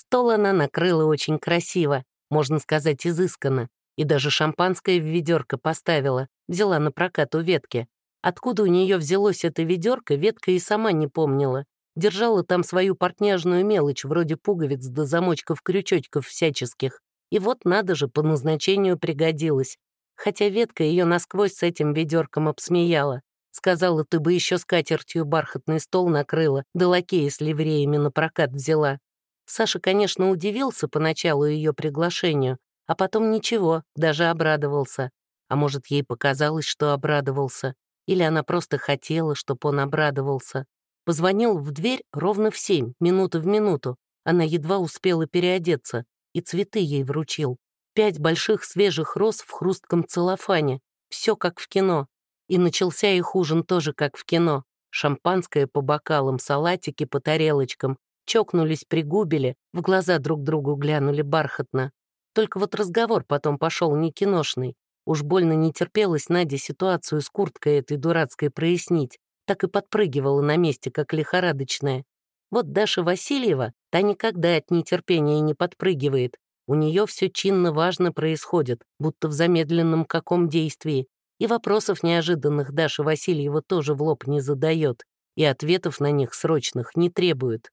Стол она накрыла очень красиво, можно сказать, изысканно, и даже шампанское в ведерко поставила, взяла на прокат у ветки. Откуда у нее взялось это ведерко, ветка и сама не помнила. Держала там свою портняжную мелочь, вроде пуговиц до замочков-крючочков всяческих. И вот надо же, по назначению пригодилась. Хотя ветка ее насквозь с этим ведерком обсмеяла. Сказала, ты бы еще скатертью бархатный стол накрыла, да лакея с ливреями на прокат взяла. Саша, конечно, удивился поначалу ее приглашению, а потом ничего, даже обрадовался. А может, ей показалось, что обрадовался. Или она просто хотела, чтобы он обрадовался. Позвонил в дверь ровно в семь, минуту в минуту. Она едва успела переодеться, и цветы ей вручил. Пять больших свежих роз в хрустком целлофане. Все как в кино. И начался их ужин тоже как в кино. Шампанское по бокалам, салатики по тарелочкам. Чокнулись, пригубили, в глаза друг другу глянули бархатно. Только вот разговор потом пошел не киношный. Уж больно не терпелось Наде ситуацию с курткой этой дурацкой прояснить. Так и подпрыгивала на месте, как лихорадочная. Вот Даша Васильева, та никогда от нетерпения не подпрыгивает. У нее все чинно важно происходит, будто в замедленном каком действии. И вопросов неожиданных Даша Васильева тоже в лоб не задает, и ответов на них срочных не требует.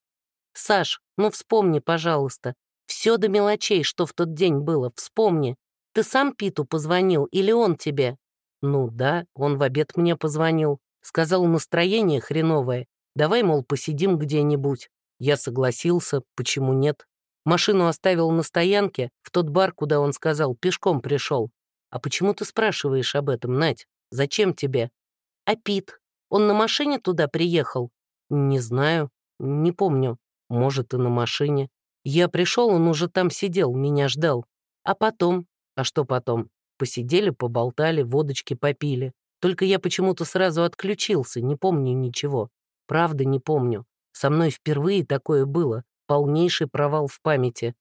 «Саш, ну вспомни, пожалуйста, все до мелочей, что в тот день было, вспомни. Ты сам Питу позвонил или он тебе?» «Ну да, он в обед мне позвонил. Сказал, настроение хреновое. Давай, мол, посидим где-нибудь. Я согласился, почему нет? Машину оставил на стоянке, в тот бар, куда он сказал, пешком пришел. А почему ты спрашиваешь об этом, Надь? Зачем тебе? А Пит? Он на машине туда приехал? Не знаю, не помню. Может, и на машине. Я пришел, он уже там сидел, меня ждал. А потом? А что потом? Посидели, поболтали, водочки попили. Только я почему-то сразу отключился, не помню ничего. Правда, не помню. Со мной впервые такое было. Полнейший провал в памяти.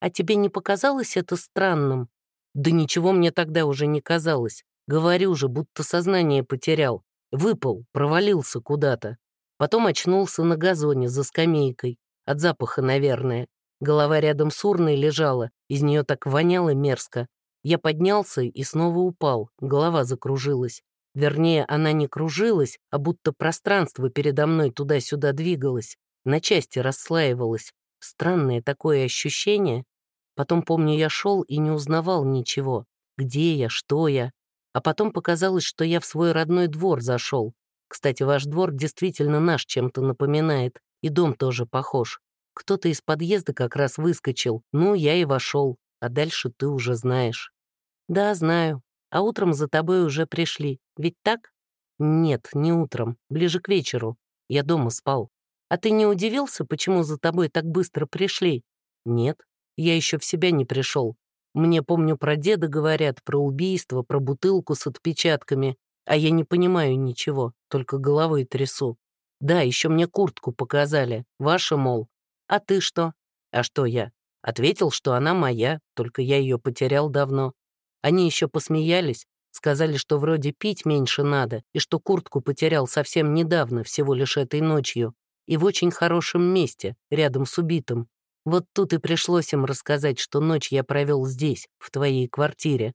А тебе не показалось это странным? Да ничего мне тогда уже не казалось. Говорю же, будто сознание потерял. Выпал, провалился куда-то. Потом очнулся на газоне за скамейкой. От запаха, наверное. Голова рядом с урной лежала, из нее так воняло мерзко. Я поднялся и снова упал, голова закружилась. Вернее, она не кружилась, а будто пространство передо мной туда-сюда двигалось, на части расслаивалось. Странное такое ощущение. Потом, помню, я шел и не узнавал ничего. Где я, что я. А потом показалось, что я в свой родной двор зашел. Кстати, ваш двор действительно наш чем-то напоминает, и дом тоже похож. Кто-то из подъезда как раз выскочил, ну, я и вошел, а дальше ты уже знаешь. Да, знаю. А утром за тобой уже пришли, ведь так? Нет, не утром, ближе к вечеру. Я дома спал. А ты не удивился, почему за тобой так быстро пришли? Нет, я еще в себя не пришел. Мне, помню, про деда говорят, про убийство, про бутылку с отпечатками, а я не понимаю ничего, только головой трясу. Да, еще мне куртку показали, ваша, мол, «А ты что?» «А что я?» Ответил, что она моя, только я ее потерял давно. Они еще посмеялись, сказали, что вроде пить меньше надо, и что куртку потерял совсем недавно, всего лишь этой ночью, и в очень хорошем месте, рядом с убитым. Вот тут и пришлось им рассказать, что ночь я провел здесь, в твоей квартире.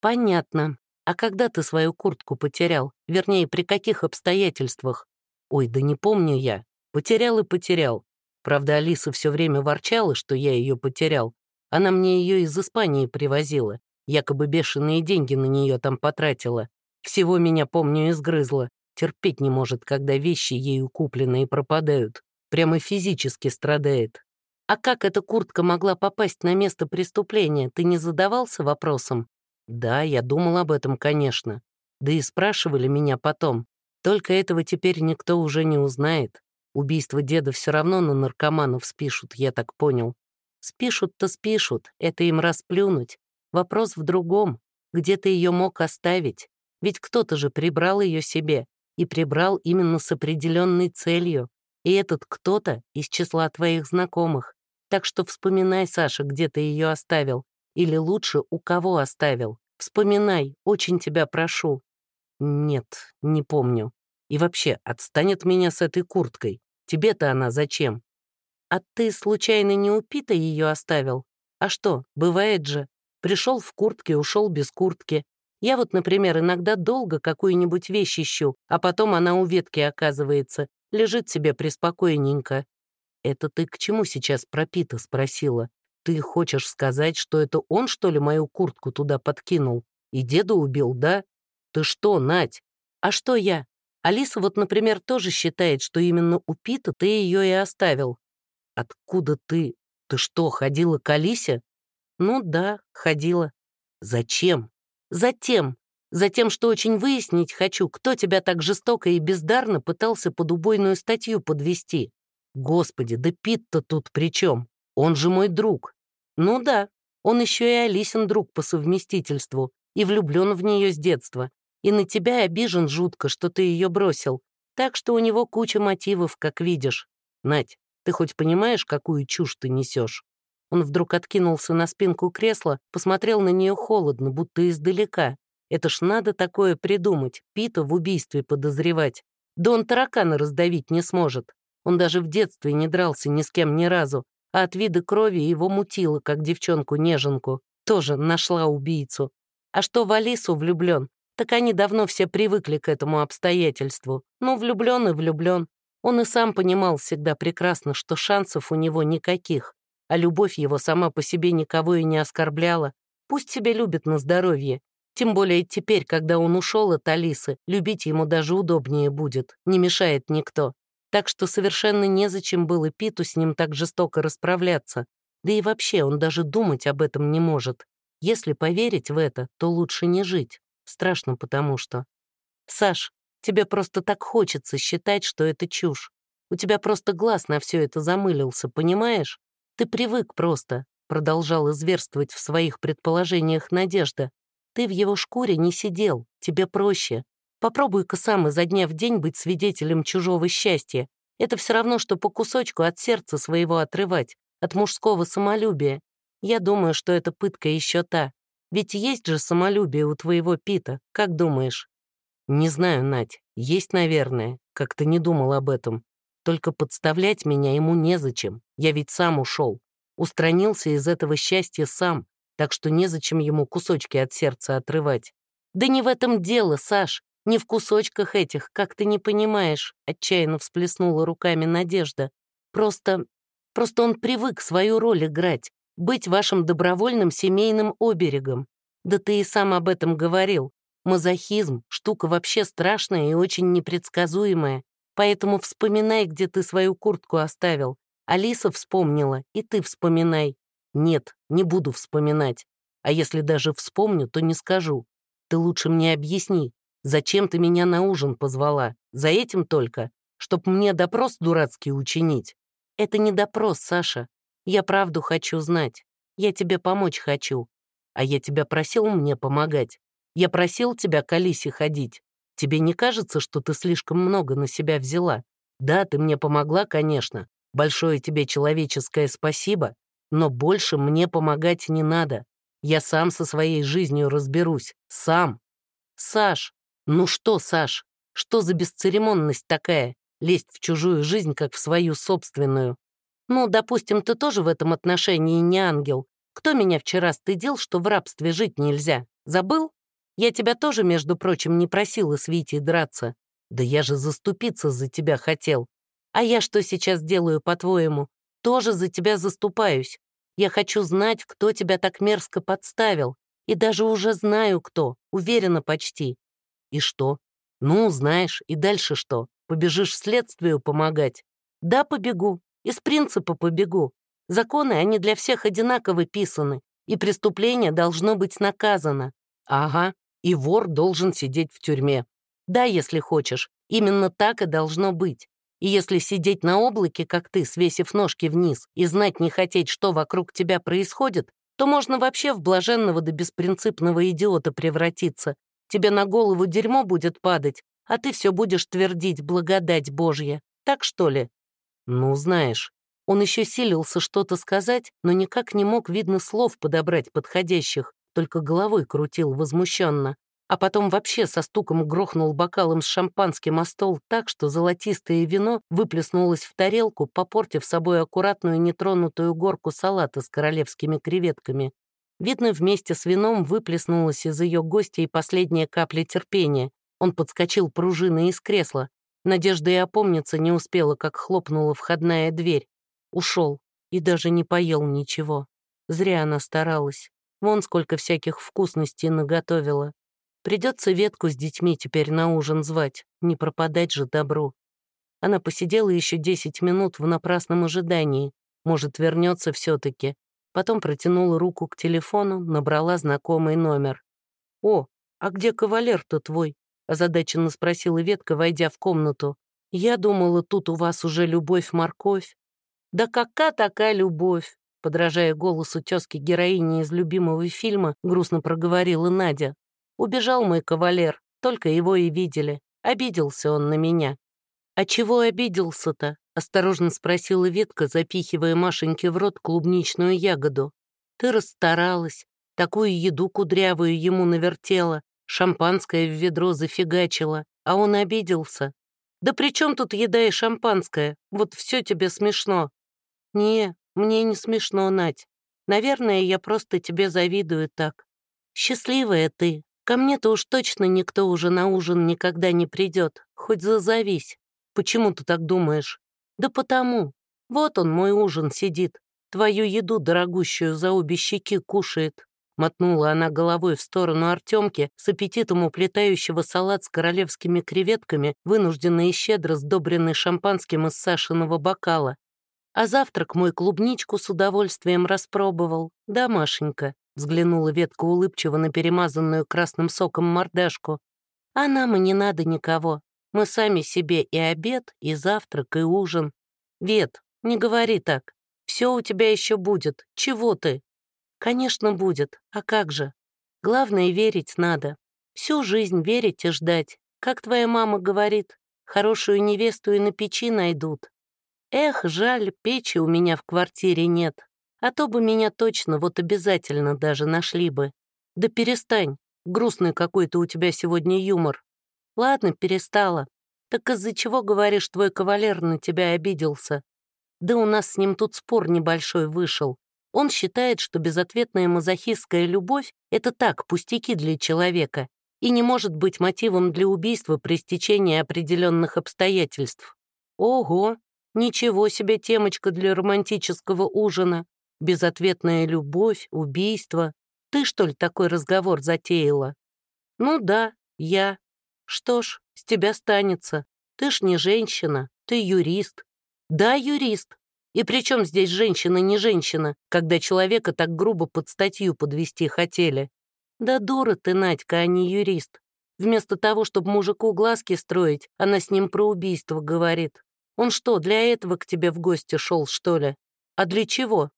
Понятно. А когда ты свою куртку потерял? Вернее, при каких обстоятельствах? Ой, да не помню я. Потерял и потерял. Правда, Алиса все время ворчала, что я ее потерял. Она мне ее из Испании привозила. Якобы бешеные деньги на нее там потратила. Всего меня, помню, изгрызла. Терпеть не может, когда вещи ею купленные пропадают. Прямо физически страдает. А как эта куртка могла попасть на место преступления, ты не задавался вопросом? Да, я думал об этом, конечно. Да и спрашивали меня потом. Только этого теперь никто уже не узнает. Убийство деда все равно на наркоманов спишут, я так понял. Спишут-то спишут, это им расплюнуть. Вопрос в другом. Где ты ее мог оставить? Ведь кто-то же прибрал ее себе. И прибрал именно с определенной целью. И этот кто-то из числа твоих знакомых. Так что вспоминай, Саша, где ты ее оставил. Или лучше, у кого оставил. Вспоминай, очень тебя прошу. Нет, не помню. И вообще, отстань от меня с этой курткой. Тебе-то она зачем? «А ты, случайно, не упита ее оставил? А что, бывает же. Пришел в куртке, ушел без куртки. Я вот, например, иногда долго какую-нибудь вещь ищу, а потом она у ветки оказывается, лежит себе преспокойненько. «Это ты к чему сейчас про Пита?» — спросила. «Ты хочешь сказать, что это он, что ли, мою куртку туда подкинул? И деда убил, да? Ты что, Надь? А что я? Алиса вот, например, тоже считает, что именно у Пита ты ее и оставил. Откуда ты? Ты что, ходила к Алисе? Ну да, ходила. Зачем? Затем. Затем, что очень выяснить хочу, кто тебя так жестоко и бездарно пытался под убойную статью подвести. Господи, да Пит-то тут при чем? Он же мой друг. Ну да, он еще и Алисин друг по совместительству и влюблен в нее с детства. И на тебя обижен жутко, что ты ее бросил. Так что у него куча мотивов, как видишь. Надь, ты хоть понимаешь, какую чушь ты несешь? Он вдруг откинулся на спинку кресла, посмотрел на нее холодно, будто издалека. Это ж надо такое придумать, Пита в убийстве подозревать. Да он таракана раздавить не сможет. Он даже в детстве не дрался ни с кем ни разу, а от вида крови его мутило, как девчонку-неженку. Тоже нашла убийцу. А что в Алису влюблен, так они давно все привыкли к этому обстоятельству. Ну, влюблен и влюблен. Он и сам понимал всегда прекрасно, что шансов у него никаких. А любовь его сама по себе никого и не оскорбляла. Пусть себе любит на здоровье. Тем более теперь, когда он ушел от Алисы, любить ему даже удобнее будет, не мешает никто так что совершенно незачем было Питу с ним так жестоко расправляться. Да и вообще он даже думать об этом не может. Если поверить в это, то лучше не жить. Страшно потому что. Саш, тебе просто так хочется считать, что это чушь. У тебя просто глаз на все это замылился, понимаешь? Ты привык просто, продолжал изверствовать в своих предположениях Надежда. Ты в его шкуре не сидел, тебе проще. Попробуй-ка сам изо дня в день быть свидетелем чужого счастья. Это все равно, что по кусочку от сердца своего отрывать, от мужского самолюбия. Я думаю, что эта пытка еще та. Ведь есть же самолюбие у твоего Пита, как думаешь? Не знаю, Надь, есть, наверное. Как-то не думал об этом. Только подставлять меня ему незачем. Я ведь сам ушел. Устранился из этого счастья сам, так что незачем ему кусочки от сердца отрывать. Да не в этом дело, Саш. Не в кусочках этих, как ты не понимаешь», — отчаянно всплеснула руками Надежда. «Просто... просто он привык свою роль играть, быть вашим добровольным семейным оберегом. Да ты и сам об этом говорил. Мазохизм — штука вообще страшная и очень непредсказуемая. Поэтому вспоминай, где ты свою куртку оставил. Алиса вспомнила, и ты вспоминай. Нет, не буду вспоминать. А если даже вспомню, то не скажу. Ты лучше мне объясни, Зачем ты меня на ужин позвала? За этим только? Чтоб мне допрос дурацкий учинить? Это не допрос, Саша. Я правду хочу знать. Я тебе помочь хочу. А я тебя просил мне помогать. Я просил тебя к Алисе ходить. Тебе не кажется, что ты слишком много на себя взяла? Да, ты мне помогла, конечно. Большое тебе человеческое спасибо. Но больше мне помогать не надо. Я сам со своей жизнью разберусь. Сам. Саш, «Ну что, Саш, что за бесцеремонность такая? Лезть в чужую жизнь, как в свою собственную. Ну, допустим, ты тоже в этом отношении не ангел. Кто меня вчера стыдил, что в рабстве жить нельзя? Забыл? Я тебя тоже, между прочим, не просила с Витей драться. Да я же заступиться за тебя хотел. А я что сейчас делаю, по-твоему? Тоже за тебя заступаюсь. Я хочу знать, кто тебя так мерзко подставил. И даже уже знаю, кто. Уверена почти. И что? Ну, знаешь, и дальше что? Побежишь следствию помогать? Да, побегу. Из принципа побегу. Законы, они для всех одинаково писаны, и преступление должно быть наказано. Ага, и вор должен сидеть в тюрьме. Да, если хочешь, именно так и должно быть. И если сидеть на облаке, как ты, свесив ножки вниз, и знать не хотеть, что вокруг тебя происходит, то можно вообще в блаженного да беспринципного идиота превратиться, Тебе на голову дерьмо будет падать, а ты все будешь твердить благодать Божья. Так что ли? Ну, знаешь. Он еще силился что-то сказать, но никак не мог, видно, слов подобрать подходящих, только головой крутил возмущенно. а потом вообще со стуком грохнул бокалом с шампанским о стол так, что золотистое вино выплеснулось в тарелку, попортив собой аккуратную нетронутую горку салата с королевскими креветками. Видно, вместе с вином выплеснулась из ее гостя и последняя капля терпения. Он подскочил пружиной из кресла. Надежда и опомниться не успела, как хлопнула входная дверь. Ушел и даже не поел ничего. Зря она старалась. Вон сколько всяких вкусностей наготовила. Придется ветку с детьми теперь на ужин звать, не пропадать же добру. Она посидела еще 10 минут в напрасном ожидании. Может, вернется все-таки. Потом протянула руку к телефону, набрала знакомый номер. «О, а где кавалер-то твой?» — озадаченно спросила ветка, войдя в комнату. «Я думала, тут у вас уже любовь-морковь». «Да какая такая любовь?» Подражая голосу тезки героини из любимого фильма, грустно проговорила Надя. Убежал мой кавалер, только его и видели. Обиделся он на меня. «А чего обиделся-то?» — осторожно спросила ветка, запихивая Машеньке в рот клубничную ягоду. «Ты расстаралась, такую еду кудрявую ему навертела, шампанское в ведро зафигачила, а он обиделся. Да при чем тут еда и шампанское? Вот все тебе смешно». «Не, мне не смешно, Надь. Наверное, я просто тебе завидую так. Счастливая ты, Ко мне-то уж точно никто уже на ужин никогда не придет, хоть зазовись. Почему ты так думаешь? Да потому. Вот он, мой ужин, сидит. Твою еду дорогущую за обе щеки кушает. Мотнула она головой в сторону Артемки, с аппетитом уплетающего салат с королевскими креветками, вынужденно и щедро сдобренный шампанским из Сашиного бокала. А завтрак мой клубничку с удовольствием распробовал. Да, Машенька, Взглянула ветка улыбчиво на перемазанную красным соком мордашку. «А нам и не надо никого. Мы сами себе и обед, и завтрак, и ужин. Вет, не говори так. Все у тебя еще будет. Чего ты?» «Конечно, будет. А как же? Главное, верить надо. Всю жизнь верить и ждать. Как твоя мама говорит, хорошую невесту и на печи найдут. Эх, жаль, печи у меня в квартире нет. А то бы меня точно вот обязательно даже нашли бы. Да перестань, грустный какой-то у тебя сегодня юмор. Ладно, перестала. Так из-за чего, говоришь, твой кавалер на тебя обиделся? Да у нас с ним тут спор небольшой вышел. Он считает, что безответная мазохистская любовь — это так, пустяки для человека, и не может быть мотивом для убийства при стечении определенных обстоятельств. Ого, ничего себе темочка для романтического ужина. Безответная любовь, убийство. Ты, что ли, такой разговор затеяла? Ну да, я. Что ж, с тебя станется. Ты ж не женщина, ты юрист. Да, юрист. И при чем здесь женщина не женщина, когда человека так грубо под статью подвести хотели? Да дура ты, Надька, а не юрист. Вместо того, чтобы мужику глазки строить, она с ним про убийство говорит. Он что, для этого к тебе в гости шел, что ли? А для чего?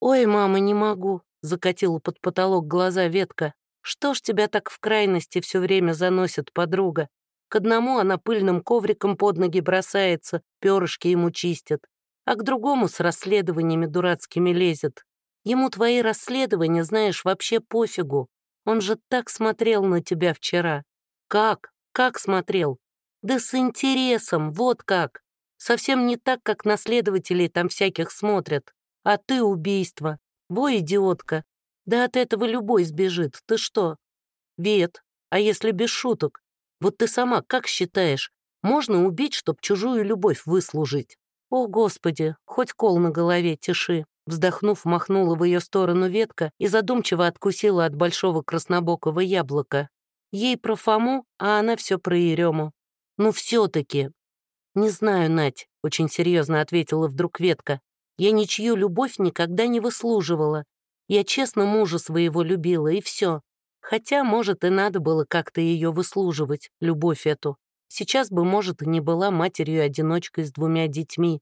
«Ой, мама, не могу», — закатила под потолок глаза ветка. «Что ж тебя так в крайности все время заносит, подруга? К одному она пыльным ковриком под ноги бросается, перышки ему чистят, а к другому с расследованиями дурацкими лезет. Ему твои расследования, знаешь, вообще пофигу. Он же так смотрел на тебя вчера. Как? Как смотрел? Да с интересом, вот как. Совсем не так, как на следователей там всяких смотрят. А ты убийство. Во, идиотка. Да от этого любой сбежит. Ты что? Вет, а если без шуток? Вот ты сама как считаешь, можно убить, чтоб чужую любовь выслужить? О, Господи, хоть кол на голове тиши. Вздохнув, махнула в ее сторону ветка и задумчиво откусила от большого краснобокого яблока. Ей про Фому, а она все про Ерему. Ну все-таки. Не знаю, Нать, очень серьезно ответила вдруг ветка. Я ничью любовь никогда не выслуживала. Я честно мужа своего любила, и все. Хотя, может, и надо было как-то ее выслуживать, любовь эту. Сейчас бы, может, и не была матерью-одиночкой с двумя детьми.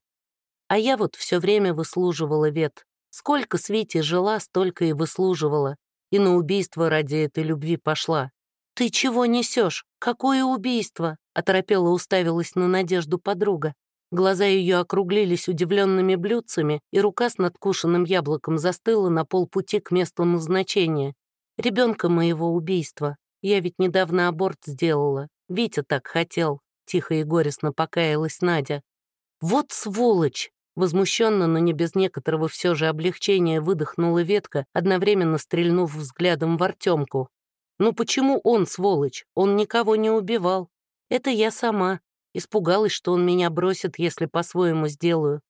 А я вот все время выслуживала вет. Сколько с Витей жила, столько и выслуживала. И на убийство ради этой любви пошла. «Ты чего несешь? Какое убийство?» — оторопела уставилась на Надежду подруга. Глаза ее округлились удивленными блюдцами, и рука с надкушенным яблоком застыла на полпути к месту назначения. Ребенка моего убийства. Я ведь недавно аборт сделала. Витя так хотел», — тихо и горестно покаялась Надя. «Вот сволочь!» Возмущенно, но не без некоторого все же облегчения выдохнула ветка, одновременно стрельнув взглядом в Артемку. «Ну почему он, сволочь? Он никого не убивал. Это я сама. Испугалась, что он меня бросит, если по-своему сделаю.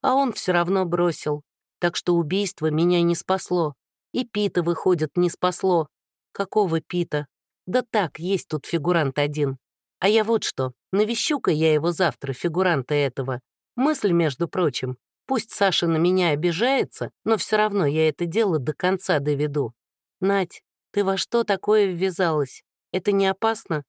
А он все равно бросил. Так что убийство меня не спасло. И Пита, выходит, не спасло. Какого Пита? Да так, есть тут фигурант один. А я вот что, навещу-ка я его завтра, фигуранта этого. Мысль, между прочим, пусть Саша на меня обижается, но все равно я это дело до конца доведу. Надь, ты во что такое ввязалась? Это не опасно?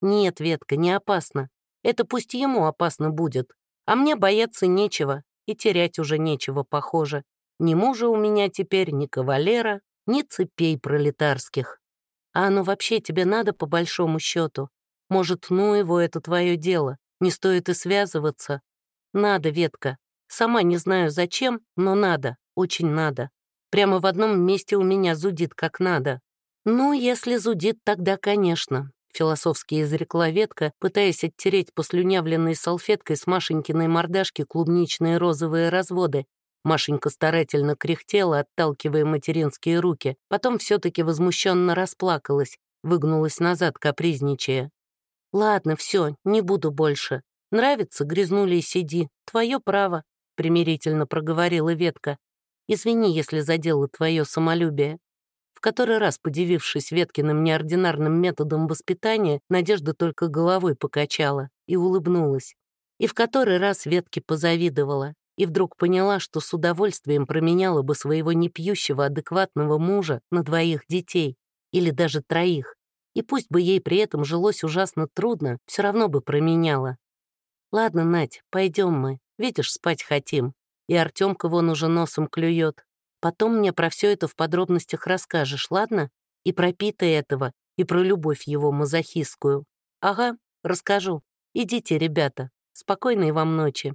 Нет, Ветка, не опасно. Это пусть ему опасно будет. А мне бояться нечего, и терять уже нечего, похоже. Ни мужа у меня теперь, ни кавалера, ни цепей пролетарских. А оно вообще тебе надо по большому счету? Может, ну его, это твое дело, не стоит и связываться, надо, ветка. Сама не знаю зачем, но надо, очень надо. Прямо в одном месте у меня зудит как надо. Ну, если зудит, тогда, конечно. Философски изрекла ветка, пытаясь оттереть послюнявленной салфеткой с Машенькиной мордашки клубничные розовые разводы. Машенька старательно кряхтела, отталкивая материнские руки, потом все-таки возмущенно расплакалась, выгнулась назад, капризничая. «Ладно, все, не буду больше. Нравится, грязнули и сиди. Твое право, примирительно проговорила ветка. Извини, если задела твое самолюбие. В который раз, подивившись Веткиным неординарным методом воспитания, Надежда только головой покачала и улыбнулась. И в который раз Ветке позавидовала, и вдруг поняла, что с удовольствием променяла бы своего непьющего адекватного мужа на двоих детей, или даже троих. И пусть бы ей при этом жилось ужасно трудно, все равно бы променяла. «Ладно, Надь, пойдем мы. Видишь, спать хотим. И Артемка вон уже носом клюет. Потом мне про все это в подробностях расскажешь, ладно? И про Пита этого, и про любовь его мазохистскую. Ага, расскажу. Идите, ребята. Спокойной вам ночи.